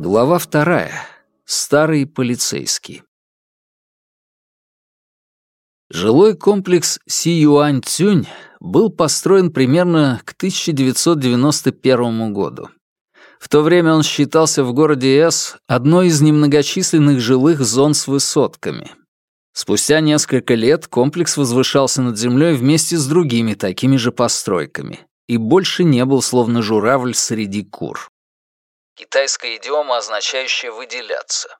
Глава вторая. Старый полицейский. Жилой комплекс Си-Юань-Цюнь был построен примерно к 1991 году. В то время он считался в городе С одной из немногочисленных жилых зон с высотками. Спустя несколько лет комплекс возвышался над землей вместе с другими такими же постройками и больше не был словно журавль среди кур. Китайская идиома, означающая «выделяться».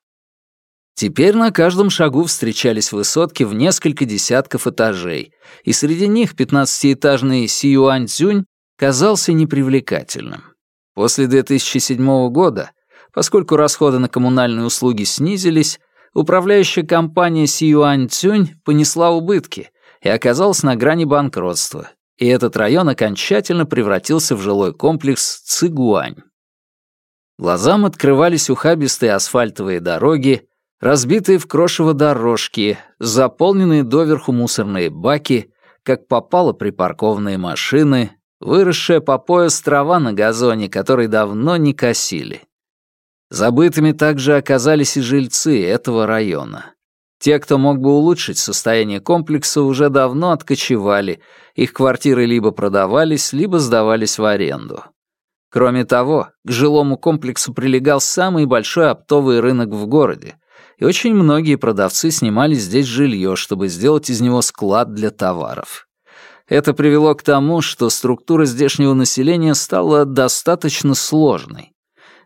Теперь на каждом шагу встречались высотки в несколько десятков этажей, и среди них пятнадцатиэтажный Сиюаньцзюнь казался непривлекательным. После 2007 года, поскольку расходы на коммунальные услуги снизились, управляющая компания Сиюаньцзюнь понесла убытки и оказалась на грани банкротства, и этот район окончательно превратился в жилой комплекс Цигуань. Глазам открывались ухабистые асфальтовые дороги, разбитые в крошево дорожки, заполненные доверху мусорные баки, как попало припаркованные машины, выросшая по пояс трава на газоне, который давно не косили. Забытыми также оказались и жильцы этого района. Те, кто мог бы улучшить состояние комплекса, уже давно откочевали, их квартиры либо продавались, либо сдавались в аренду. Кроме того, к жилому комплексу прилегал самый большой оптовый рынок в городе, и очень многие продавцы снимали здесь жилье, чтобы сделать из него склад для товаров. Это привело к тому, что структура здешнего населения стала достаточно сложной.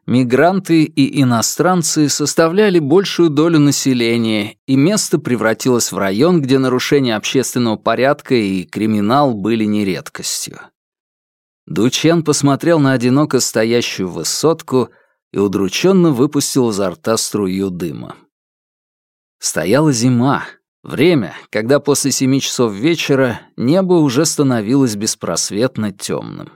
Мигранты и иностранцы составляли большую долю населения, и место превратилось в район, где нарушения общественного порядка и криминал были нередкостью. Дучен посмотрел на одиноко стоящую высотку и удрученно выпустил изо рта струю дыма. Стояла зима, время, когда после семи часов вечера небо уже становилось беспросветно темным.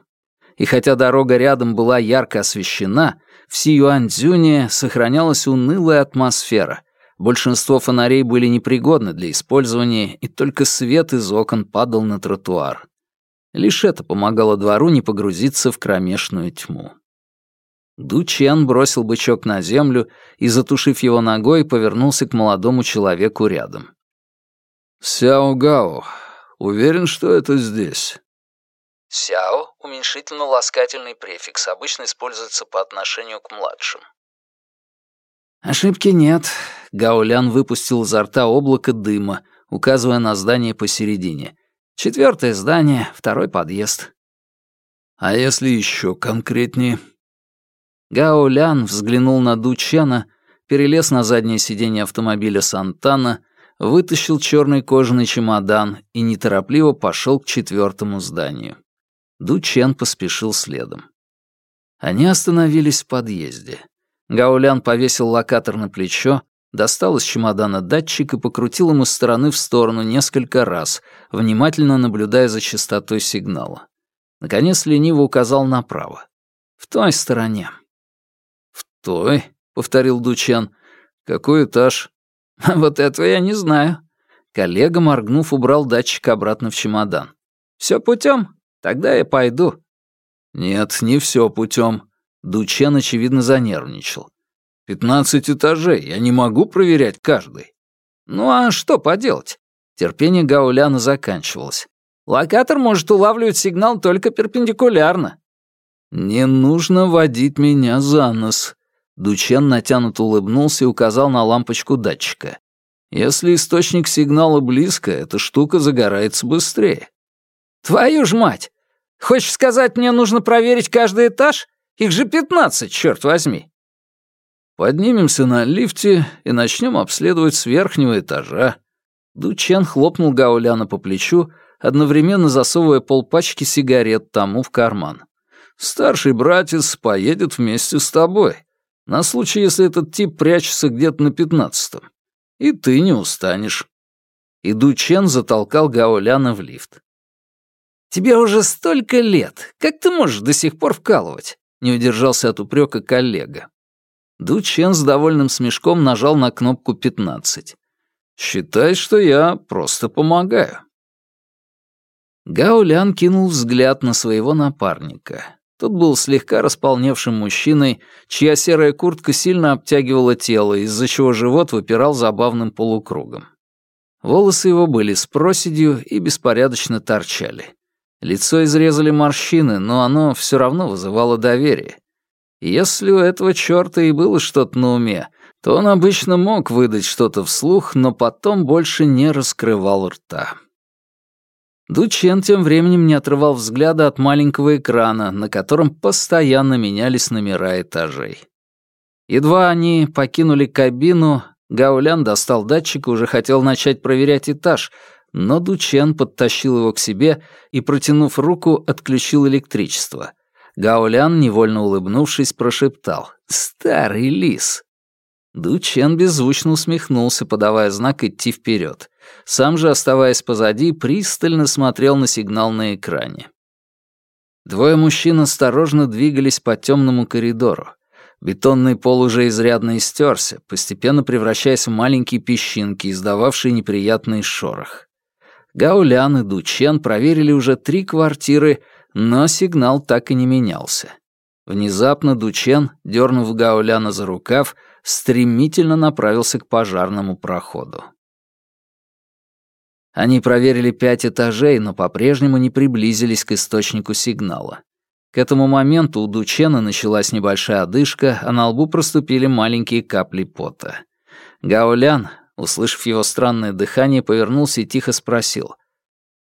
И хотя дорога рядом была ярко освещена, в Сиюаньцзюне сохранялась унылая атмосфера. Большинство фонарей были непригодны для использования, и только свет из окон падал на тротуар. Лишь это помогало двору не погрузиться в кромешную тьму. Ду Чен бросил бычок на землю и, затушив его ногой, повернулся к молодому человеку рядом. «Сяо Гао, уверен, что это здесь?» «Сяо» — уменьшительно-ласкательный префикс, обычно используется по отношению к младшим. «Ошибки нет». Гаулян выпустил изо рта облако дыма, указывая на здание посередине. «Четвертое здание, второй подъезд». «А если еще конкретнее?» Гао Лян взглянул на Ду Чена, перелез на заднее сиденье автомобиля Сантана, вытащил черный кожаный чемодан и неторопливо пошел к четвертому зданию. Ду Чен поспешил следом. Они остановились в подъезде. Гаулян повесил локатор на плечо, достал из чемодана датчик и покрутил им из стороны в сторону несколько раз, внимательно наблюдая за частотой сигнала. Наконец лениво указал направо. В той стороне. «Той?» — повторил Дучан. «Какой этаж?» «Вот этого я не знаю». Коллега, моргнув, убрал датчик обратно в чемодан. «Все путем? Тогда я пойду». «Нет, не все путем. Дучен, очевидно, занервничал. «Пятнадцать этажей, я не могу проверять каждый». «Ну а что поделать?» Терпение Гауляна заканчивалось. «Локатор может улавливать сигнал только перпендикулярно». «Не нужно водить меня за нос», Дучен натянуто улыбнулся и указал на лампочку датчика. «Если источник сигнала близко, эта штука загорается быстрее». «Твою ж мать! Хочешь сказать, мне нужно проверить каждый этаж? Их же пятнадцать, черт возьми!» «Поднимемся на лифте и начнем обследовать с верхнего этажа». Дучен хлопнул Гауляна по плечу, одновременно засовывая полпачки сигарет тому в карман. «Старший братец поедет вместе с тобой. На случай, если этот тип прячется где-то на пятнадцатом. И ты не устанешь. И Дучен затолкал Гаоляна в лифт. «Тебе уже столько лет. Как ты можешь до сих пор вкалывать?» Не удержался от упрека коллега. Дучен с довольным смешком нажал на кнопку «пятнадцать». «Считай, что я просто помогаю». Гаулян кинул взгляд на своего напарника. Тот был слегка располневшим мужчиной, чья серая куртка сильно обтягивала тело, из-за чего живот выпирал забавным полукругом. Волосы его были с проседью и беспорядочно торчали. Лицо изрезали морщины, но оно все равно вызывало доверие. Если у этого черта и было что-то на уме, то он обычно мог выдать что-то вслух, но потом больше не раскрывал рта. Дучен тем временем не отрывал взгляда от маленького экрана, на котором постоянно менялись номера этажей. Едва они покинули кабину, Гаулян достал датчик и уже хотел начать проверять этаж, но Дучен подтащил его к себе и, протянув руку, отключил электричество. Гаулян, невольно улыбнувшись, прошептал «Старый лис». Дучен беззвучно усмехнулся, подавая знак идти вперед. Сам же, оставаясь позади, пристально смотрел на сигнал на экране. Двое мужчин осторожно двигались по темному коридору. Бетонный пол уже изрядно истерся, постепенно превращаясь в маленькие песчинки, издававшие неприятный шорох. Гаулян и Дучен проверили уже три квартиры, но сигнал так и не менялся. Внезапно Дучен, дернув Гауляна за рукав, стремительно направился к пожарному проходу. Они проверили пять этажей, но по-прежнему не приблизились к источнику сигнала. К этому моменту у Дучена началась небольшая одышка, а на лбу проступили маленькие капли пота. Гаулян, услышав его странное дыхание, повернулся и тихо спросил.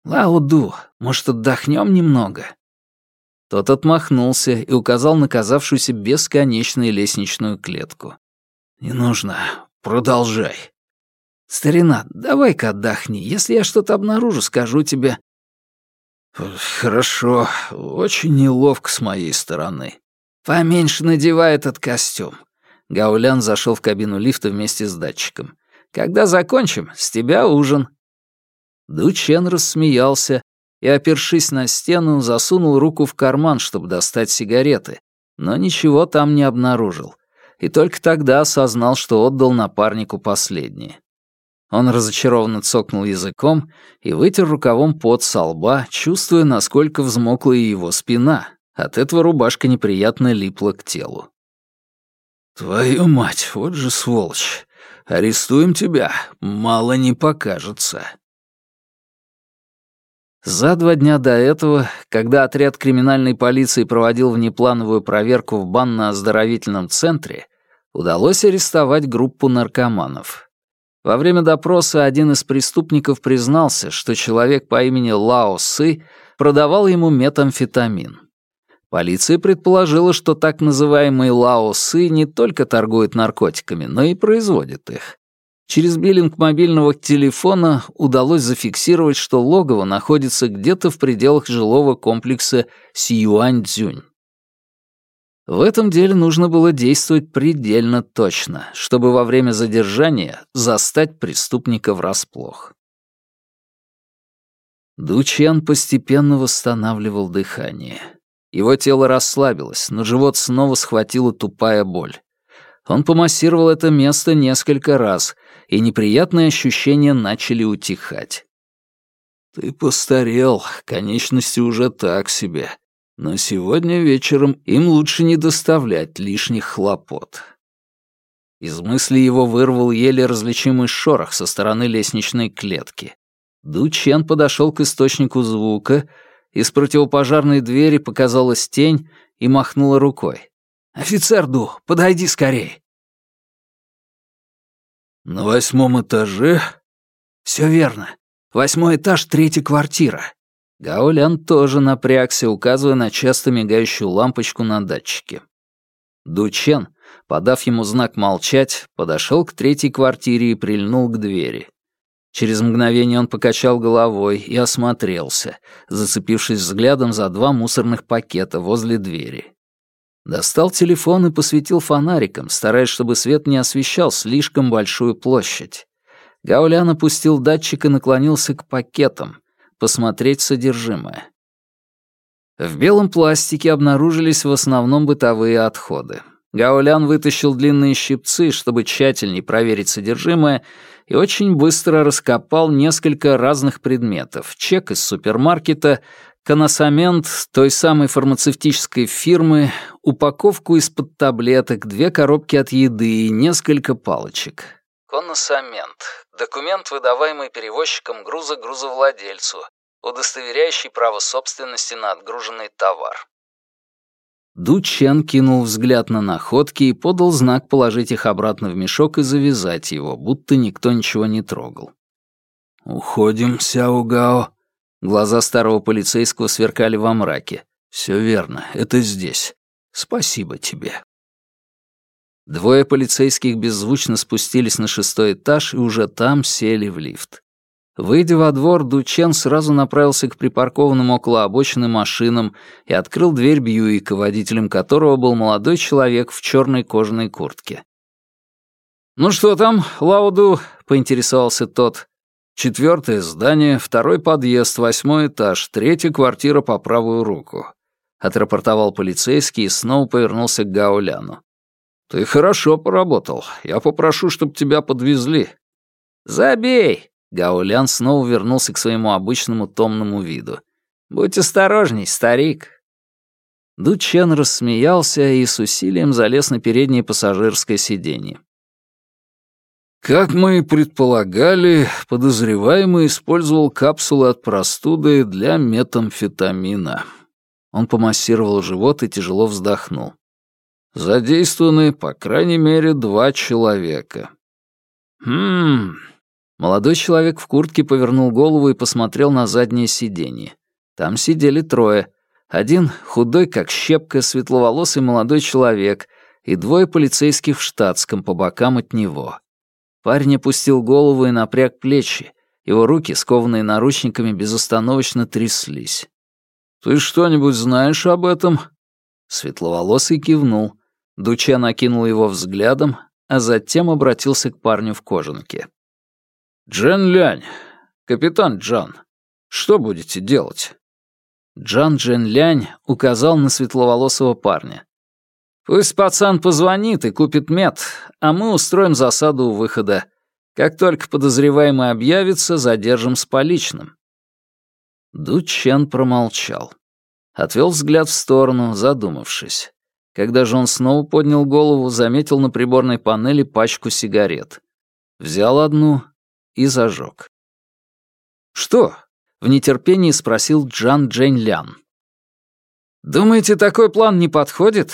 «Лауду, может, отдохнем немного?» Тот отмахнулся и указал на казавшуюся бесконечной лестничную клетку. «Не нужно. Продолжай». «Старина, давай-ка отдохни. Если я что-то обнаружу, скажу тебе». «Хорошо. Очень неловко с моей стороны». «Поменьше надевай этот костюм». Гаулян зашел в кабину лифта вместе с датчиком. «Когда закончим, с тебя ужин». Дучен рассмеялся и, опершись на стену, засунул руку в карман, чтобы достать сигареты, но ничего там не обнаружил, и только тогда осознал, что отдал напарнику последние. Он разочарованно цокнул языком и вытер рукавом пот со лба, чувствуя, насколько взмокла его спина. От этого рубашка неприятно липла к телу. «Твою мать, вот же сволочь! Арестуем тебя, мало не покажется!» За два дня до этого, когда отряд криминальной полиции проводил внеплановую проверку в банно-оздоровительном центре, удалось арестовать группу наркоманов. Во время допроса один из преступников признался, что человек по имени Лао Сы продавал ему метамфетамин. Полиция предположила, что так называемый Лао Сы не только торгует наркотиками, но и производит их. Через биллинг мобильного телефона удалось зафиксировать, что логово находится где-то в пределах жилого комплекса Сиюань-Дзюнь. В этом деле нужно было действовать предельно точно, чтобы во время задержания застать преступника врасплох. Дучен постепенно восстанавливал дыхание. Его тело расслабилось, но живот снова схватила тупая боль. Он помассировал это место несколько раз, и неприятные ощущения начали утихать. «Ты постарел, конечности уже так себе, но сегодня вечером им лучше не доставлять лишних хлопот». Из мысли его вырвал еле различимый шорох со стороны лестничной клетки. Дучен подошел к источнику звука, из противопожарной двери показалась тень и махнула рукой. «Офицер Ду, подойди скорее!» «На восьмом этаже?» «Все верно. Восьмой этаж, третья квартира». Гаулян тоже напрягся, указывая на часто мигающую лампочку на датчике. Дучен, подав ему знак молчать, подошел к третьей квартире и прильнул к двери. Через мгновение он покачал головой и осмотрелся, зацепившись взглядом за два мусорных пакета возле двери. Достал телефон и посветил фонариком, стараясь, чтобы свет не освещал слишком большую площадь. Гаулян опустил датчик и наклонился к пакетам, посмотреть содержимое. В белом пластике обнаружились в основном бытовые отходы. Гаулян вытащил длинные щипцы, чтобы тщательнее проверить содержимое, и очень быстро раскопал несколько разных предметов. Чек из супермаркета, коносамент той самой фармацевтической фирмы, упаковку из-под таблеток, две коробки от еды и несколько палочек. Коносамент — документ, выдаваемый перевозчиком груза грузовладельцу, удостоверяющий право собственности на отгруженный товар. Ду Чен кинул взгляд на находки и подал знак положить их обратно в мешок и завязать его, будто никто ничего не трогал. «Уходим, Сяо Гао». Глаза старого полицейского сверкали во мраке. «Все верно, это здесь. Спасибо тебе». Двое полицейских беззвучно спустились на шестой этаж и уже там сели в лифт. Выйдя во двор, Дучен сразу направился к припаркованным около обочины машинам и открыл дверь Бьюика, водителем которого был молодой человек в черной кожаной куртке. «Ну что там, Лауду?» — поинтересовался тот. «Четвертое здание, второй подъезд, восьмой этаж, третья квартира по правую руку», — отрапортовал полицейский и снова повернулся к Гауляну. «Ты хорошо поработал. Я попрошу, чтобы тебя подвезли». «Забей!» Гаулян снова вернулся к своему обычному томному виду. «Будь осторожней, старик!» Дучен рассмеялся и с усилием залез на переднее пассажирское сиденье. Как мы и предполагали, подозреваемый использовал капсулы от простуды для метамфетамина. Он помассировал живот и тяжело вздохнул. Задействованы, по крайней мере, два человека. Хм, Молодой человек в куртке повернул голову и посмотрел на заднее сиденье. Там сидели трое. Один худой, как щепка, светловолосый молодой человек и двое полицейских в штатском по бокам от него. Парень опустил голову и напряг плечи. Его руки, скованные наручниками, безостановочно тряслись. «Ты что-нибудь знаешь об этом?» Светловолосый кивнул. Дуча накинул его взглядом, а затем обратился к парню в кожанке. «Джен Лянь, капитан Джан, что будете делать?» Джан Джен Лянь указал на светловолосого парня. «Пусть пацан позвонит и купит мед, а мы устроим засаду у выхода. Как только подозреваемый объявится, задержим с поличным». Ду Чен промолчал. Отвел взгляд в сторону, задумавшись. Когда же он снова поднял голову, заметил на приборной панели пачку сигарет. Взял одну и зажег. «Что?» — в нетерпении спросил Джан Джень Лян. «Думаете, такой план не подходит?»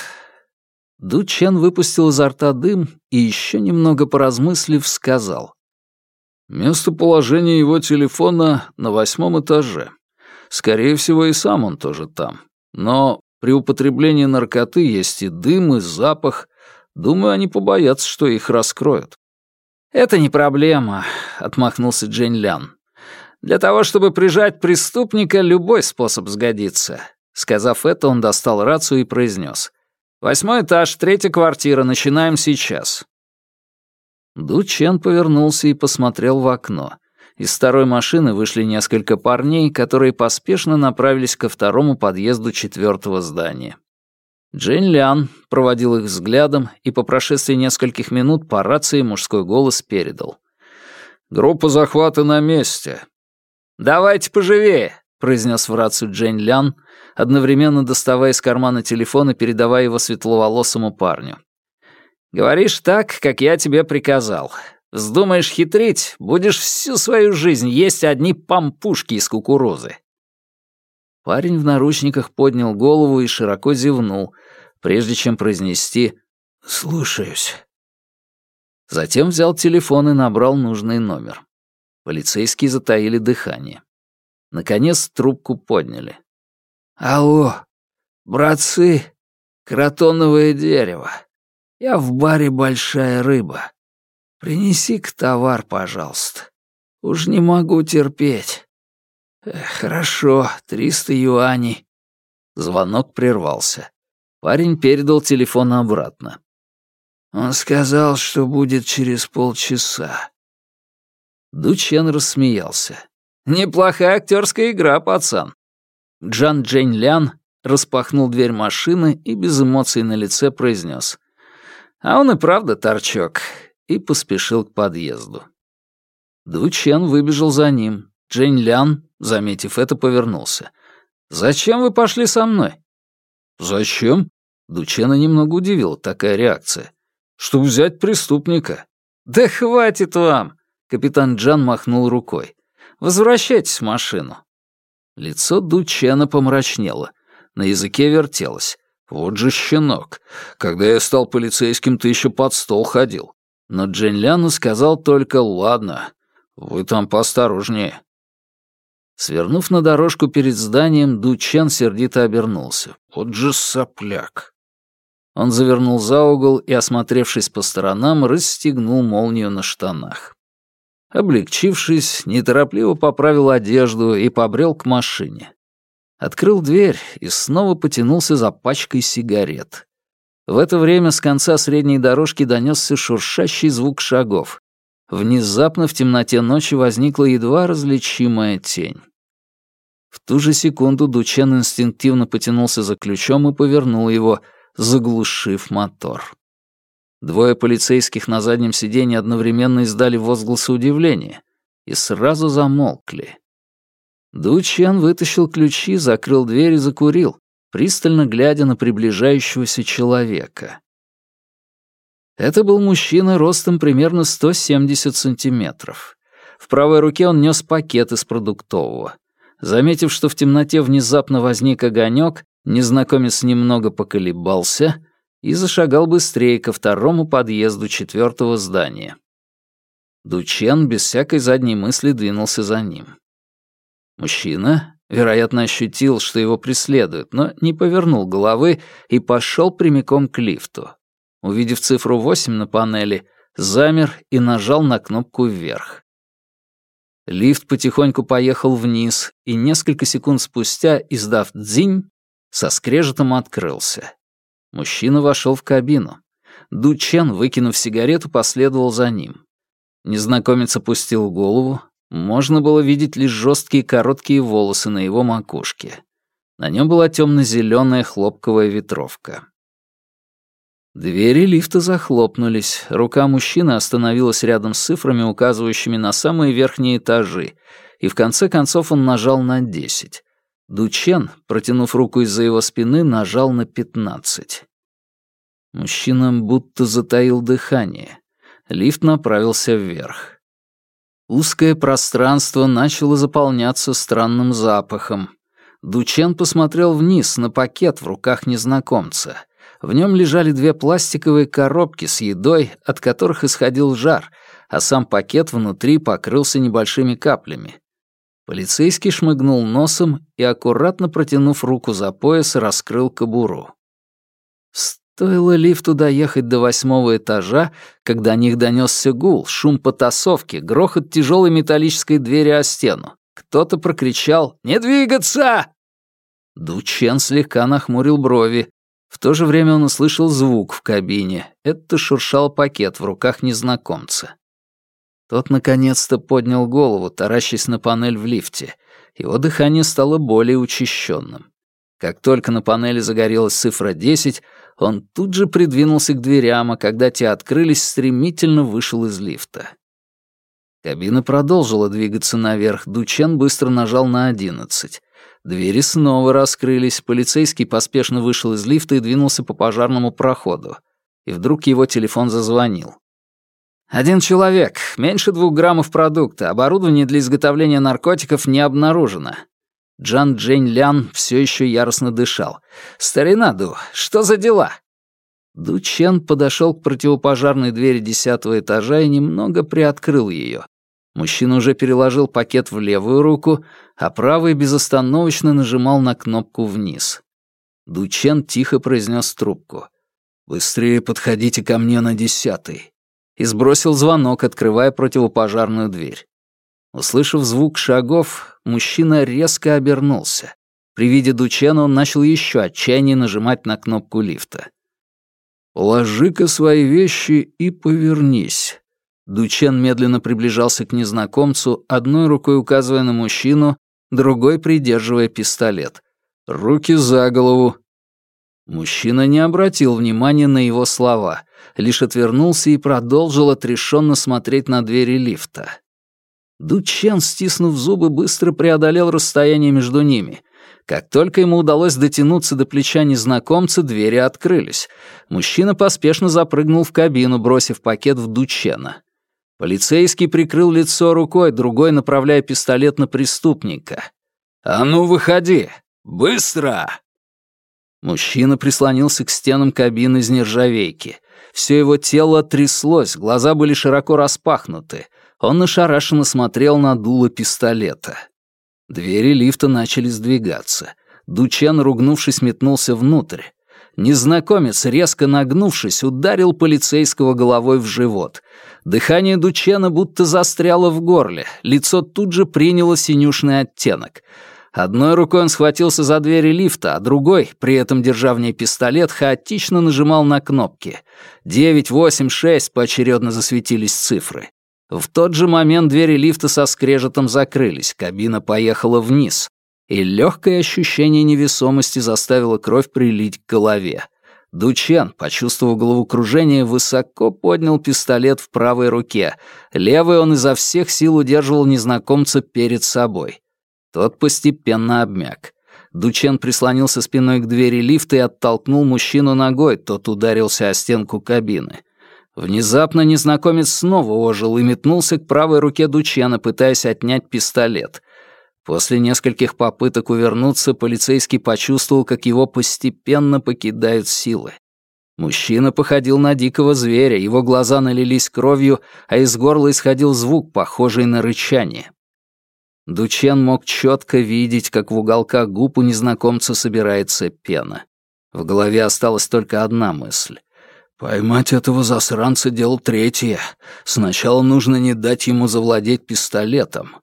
Ду Чен выпустил изо рта дым и, еще немного поразмыслив, сказал. «Местоположение его телефона на восьмом этаже. Скорее всего, и сам он тоже там. Но при употреблении наркоты есть и дым, и запах. Думаю, они побоятся, что их раскроют. «Это не проблема», — отмахнулся Джейн Лян. «Для того, чтобы прижать преступника, любой способ сгодится». Сказав это, он достал рацию и произнес. «Восьмой этаж, третья квартира, начинаем сейчас». Ду Чен повернулся и посмотрел в окно. Из второй машины вышли несколько парней, которые поспешно направились ко второму подъезду четвертого здания. Джейн Лян проводил их взглядом и по прошествии нескольких минут по рации мужской голос передал. «Группа захвата на месте». «Давайте поживее», — произнес в рацию Джейн Лян, одновременно доставая из кармана телефон и передавая его светловолосому парню. «Говоришь так, как я тебе приказал. Вздумаешь хитрить, будешь всю свою жизнь есть одни пампушки из кукурузы. Парень в наручниках поднял голову и широко зевнул, прежде чем произнести «Слушаюсь». Затем взял телефон и набрал нужный номер. Полицейские затаили дыхание. Наконец трубку подняли. «Алло, братцы, кротоновое дерево. Я в баре «Большая рыба». Принеси-ка товар, пожалуйста. Уж не могу терпеть. «Хорошо, триста юаней». Звонок прервался. Парень передал телефон обратно. Он сказал, что будет через полчаса. Дучен рассмеялся. «Неплохая актерская игра, пацан». Джан Джень Лян распахнул дверь машины и без эмоций на лице произнес. А он и правда торчок. И поспешил к подъезду. Ду Чен выбежал за ним. Джень Лян, заметив это, повернулся. «Зачем вы пошли со мной?» «Зачем?» Дучена немного удивила такая реакция. «Чтобы взять преступника». «Да хватит вам!» Капитан Джан махнул рукой. «Возвращайтесь в машину». Лицо Дучена помрачнело. На языке вертелось. «Вот же щенок. Когда я стал полицейским, ты еще под стол ходил». Но Джен Ляну сказал только «Ладно, вы там поосторожнее». Свернув на дорожку перед зданием, Дучен сердито обернулся. «Вот же сопляк!» Он завернул за угол и, осмотревшись по сторонам, расстегнул молнию на штанах. Облегчившись, неторопливо поправил одежду и побрел к машине. Открыл дверь и снова потянулся за пачкой сигарет. В это время с конца средней дорожки донесся шуршащий звук шагов. Внезапно в темноте ночи возникла едва различимая тень. В ту же секунду Дучен инстинктивно потянулся за ключом и повернул его — заглушив мотор. Двое полицейских на заднем сиденье одновременно издали возгласы удивления и сразу замолкли. Дучен вытащил ключи, закрыл дверь и закурил, пристально глядя на приближающегося человека. Это был мужчина ростом примерно 170 сантиметров. В правой руке он нес пакет из продуктового. Заметив, что в темноте внезапно возник огонек, Незнакомец немного поколебался и зашагал быстрее ко второму подъезду четвертого здания. Дучен без всякой задней мысли двинулся за ним. Мужчина, вероятно, ощутил, что его преследуют, но не повернул головы и пошел прямиком к лифту. Увидев цифру 8 на панели, замер и нажал на кнопку вверх. Лифт потихоньку поехал вниз, и несколько секунд спустя, издав «дзинь», со скрежетом открылся. Мужчина вошел в кабину. Ду Чен, выкинув сигарету, последовал за ним. Незнакомец опустил голову. Можно было видеть лишь жесткие короткие волосы на его макушке. На нем была темно-зеленая хлопковая ветровка. Двери лифта захлопнулись. Рука мужчины остановилась рядом с цифрами, указывающими на самые верхние этажи, и в конце концов он нажал на десять. Дучен, протянув руку из-за его спины, нажал на пятнадцать. Мужчина будто затаил дыхание. Лифт направился вверх. Узкое пространство начало заполняться странным запахом. Дучен посмотрел вниз на пакет в руках незнакомца. В нем лежали две пластиковые коробки с едой, от которых исходил жар, а сам пакет внутри покрылся небольшими каплями. Полицейский шмыгнул носом и, аккуратно протянув руку за пояс, раскрыл кобуру. Стоило лифту доехать до восьмого этажа, когда о них донесся гул, шум потасовки, грохот тяжелой металлической двери о стену. Кто-то прокричал «Не двигаться!» Дучен слегка нахмурил брови. В то же время он услышал звук в кабине. Это шуршал пакет в руках незнакомца. Тот наконец-то поднял голову, таращась на панель в лифте. Его дыхание стало более учащенным. Как только на панели загорелась цифра 10, он тут же придвинулся к дверям, а когда те открылись, стремительно вышел из лифта. Кабина продолжила двигаться наверх, Дучен быстро нажал на 11. Двери снова раскрылись, полицейский поспешно вышел из лифта и двинулся по пожарному проходу. И вдруг его телефон зазвонил. Один человек, меньше двух граммов продукта, оборудование для изготовления наркотиков не обнаружено. Джан Джень Лян все еще яростно дышал. «Старина Ду, что за дела?» Ду Чен подошел к противопожарной двери десятого этажа и немного приоткрыл ее. Мужчина уже переложил пакет в левую руку, а правый безостановочно нажимал на кнопку вниз. Ду Чен тихо произнес трубку. «Быстрее подходите ко мне на десятый и сбросил звонок, открывая противопожарную дверь. Услышав звук шагов, мужчина резко обернулся. При виде Дучена он начал еще отчаяннее нажимать на кнопку лифта. «Положи-ка свои вещи и повернись». Дучен медленно приближался к незнакомцу, одной рукой указывая на мужчину, другой придерживая пистолет. «Руки за голову». Мужчина не обратил внимания на его слова, лишь отвернулся и продолжил отрешенно смотреть на двери лифта. Дучен, стиснув зубы, быстро преодолел расстояние между ними. Как только ему удалось дотянуться до плеча незнакомца, двери открылись. Мужчина поспешно запрыгнул в кабину, бросив пакет в Дучена. Полицейский прикрыл лицо рукой, другой направляя пистолет на преступника. «А ну, выходи! Быстро!» Мужчина прислонился к стенам кабины из нержавейки. Все его тело тряслось, глаза были широко распахнуты. Он ошарашенно смотрел на дуло пистолета. Двери лифта начали сдвигаться. Дучен, ругнувшись, метнулся внутрь. Незнакомец, резко нагнувшись, ударил полицейского головой в живот. Дыхание Дучена будто застряло в горле, лицо тут же приняло синюшный оттенок. Одной рукой он схватился за двери лифта, а другой, при этом держа в ней пистолет, хаотично нажимал на кнопки. Девять, восемь, шесть поочередно засветились цифры. В тот же момент двери лифта со скрежетом закрылись, кабина поехала вниз, и легкое ощущение невесомости заставило кровь прилить к голове. Дучен, почувствовав головокружение, высоко поднял пистолет в правой руке. Левой он изо всех сил удерживал незнакомца перед собой. Тот постепенно обмяк. Дучен прислонился спиной к двери лифта и оттолкнул мужчину ногой, тот ударился о стенку кабины. Внезапно незнакомец снова ожил и метнулся к правой руке Дучена, пытаясь отнять пистолет. После нескольких попыток увернуться, полицейский почувствовал, как его постепенно покидают силы. Мужчина походил на дикого зверя, его глаза налились кровью, а из горла исходил звук, похожий на рычание. Дучен мог четко видеть, как в уголках губ у незнакомца собирается пена. В голове осталась только одна мысль. Поймать этого засранца — дело третье. Сначала нужно не дать ему завладеть пистолетом.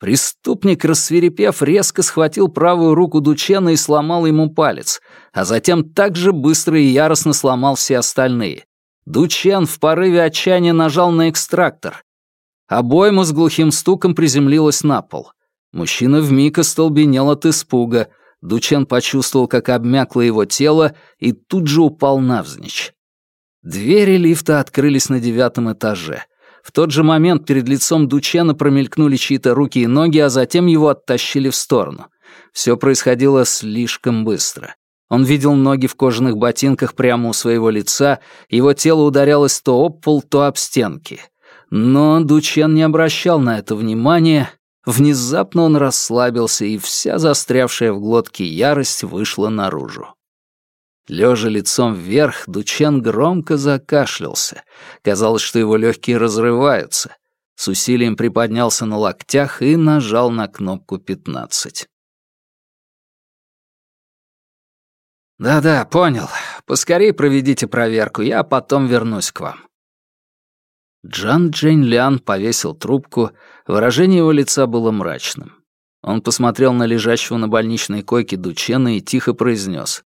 Преступник, рассверепев, резко схватил правую руку Дучена и сломал ему палец, а затем так же быстро и яростно сломал все остальные. Дучен в порыве отчаяния нажал на экстрактор, Обойма с глухим стуком приземлилась на пол. Мужчина вмиг остолбенел от испуга. Дучен почувствовал, как обмякло его тело, и тут же упал навзничь. Двери лифта открылись на девятом этаже. В тот же момент перед лицом Дучена промелькнули чьи-то руки и ноги, а затем его оттащили в сторону. Все происходило слишком быстро. Он видел ноги в кожаных ботинках прямо у своего лица, его тело ударялось то об пол, то об стенки — но Дучен не обращал на это внимания. Внезапно он расслабился, и вся застрявшая в глотке ярость вышла наружу. Лежа лицом вверх, Дучен громко закашлялся. Казалось, что его легкие разрываются. С усилием приподнялся на локтях и нажал на кнопку «пятнадцать». «Да-да, понял. Поскорей проведите проверку, я потом вернусь к вам». Джан Джейн Лян повесил трубку, выражение его лица было мрачным. Он посмотрел на лежащего на больничной койке Дучена и тихо произнес.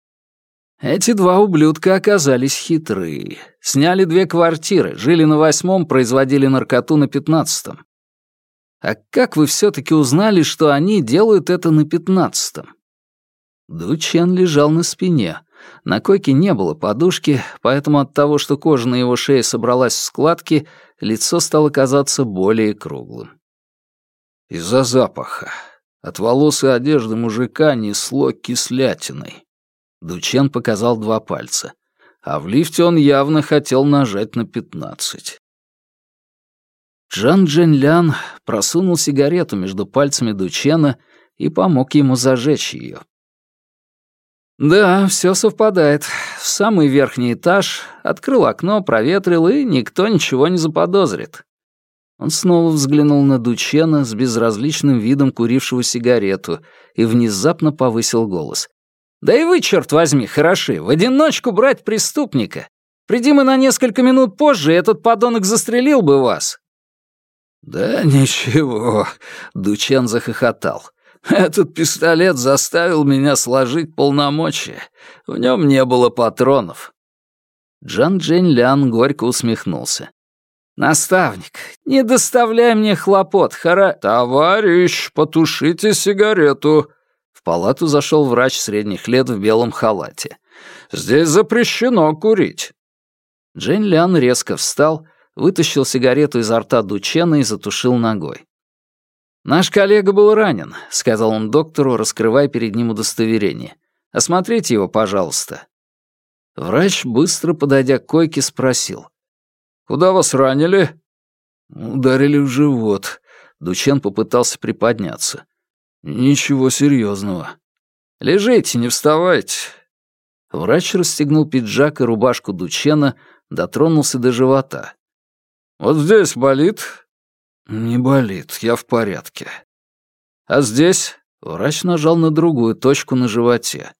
«Эти два ублюдка оказались хитрые. Сняли две квартиры, жили на восьмом, производили наркоту на пятнадцатом. А как вы все-таки узнали, что они делают это на пятнадцатом?» Дучен лежал на спине. На койке не было подушки, поэтому от того, что кожа на его шее собралась в складки, лицо стало казаться более круглым. Из-за запаха. От волос и одежды мужика несло кислятиной. Дучен показал два пальца. А в лифте он явно хотел нажать на пятнадцать. Джан Джен Лян просунул сигарету между пальцами Дучена и помог ему зажечь ее. Да, все совпадает. В самый верхний этаж, открыл окно, проветрил, и никто ничего не заподозрит. Он снова взглянул на Дучена с безразличным видом курившего сигарету и внезапно повысил голос. «Да и вы, черт возьми, хороши, в одиночку брать преступника. Приди мы на несколько минут позже, и этот подонок застрелил бы вас». «Да ничего», — Дучен захохотал. Этот пистолет заставил меня сложить полномочия. В нем не было патронов. Джан Джень Лян горько усмехнулся. «Наставник, не доставляй мне хлопот, хара...» «Товарищ, потушите сигарету!» Палату зашел врач средних лет в белом халате. Здесь запрещено курить». Джейн Лян резко встал, вытащил сигарету изо рта Дучена и затушил ногой. «Наш коллега был ранен», — сказал он доктору, раскрывая перед ним удостоверение. «Осмотрите его, пожалуйста». Врач, быстро подойдя к койке, спросил. «Куда вас ранили?» «Ударили в живот». Дучен попытался приподняться. «Ничего серьезного. «Лежите, не вставайте». Врач расстегнул пиджак и рубашку Дучена, дотронулся до живота. «Вот здесь болит?» «Не болит, я в порядке». «А здесь?» Врач нажал на другую точку на животе.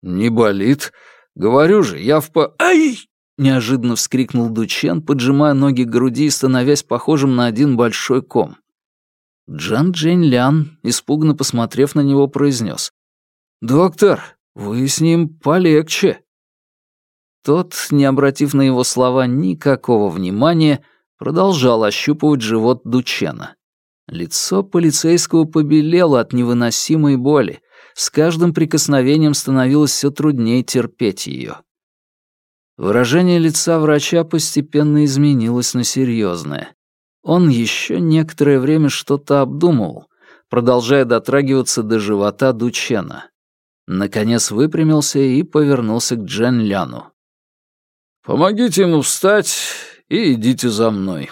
«Не болит. Говорю же, я в по...» «Ай!» — неожиданно вскрикнул Дучен, поджимая ноги к груди и становясь похожим на один большой ком. Джан Джейн Лян, испуганно посмотрев на него, произнес. «Доктор, вы с ним полегче». Тот, не обратив на его слова никакого внимания, продолжал ощупывать живот Дучена. Лицо полицейского побелело от невыносимой боли. С каждым прикосновением становилось все труднее терпеть ее. Выражение лица врача постепенно изменилось на серьезное. Он еще некоторое время что-то обдумывал, продолжая дотрагиваться до живота Дучена. Наконец выпрямился и повернулся к Джен Ляну. «Помогите ему встать и идите за мной»,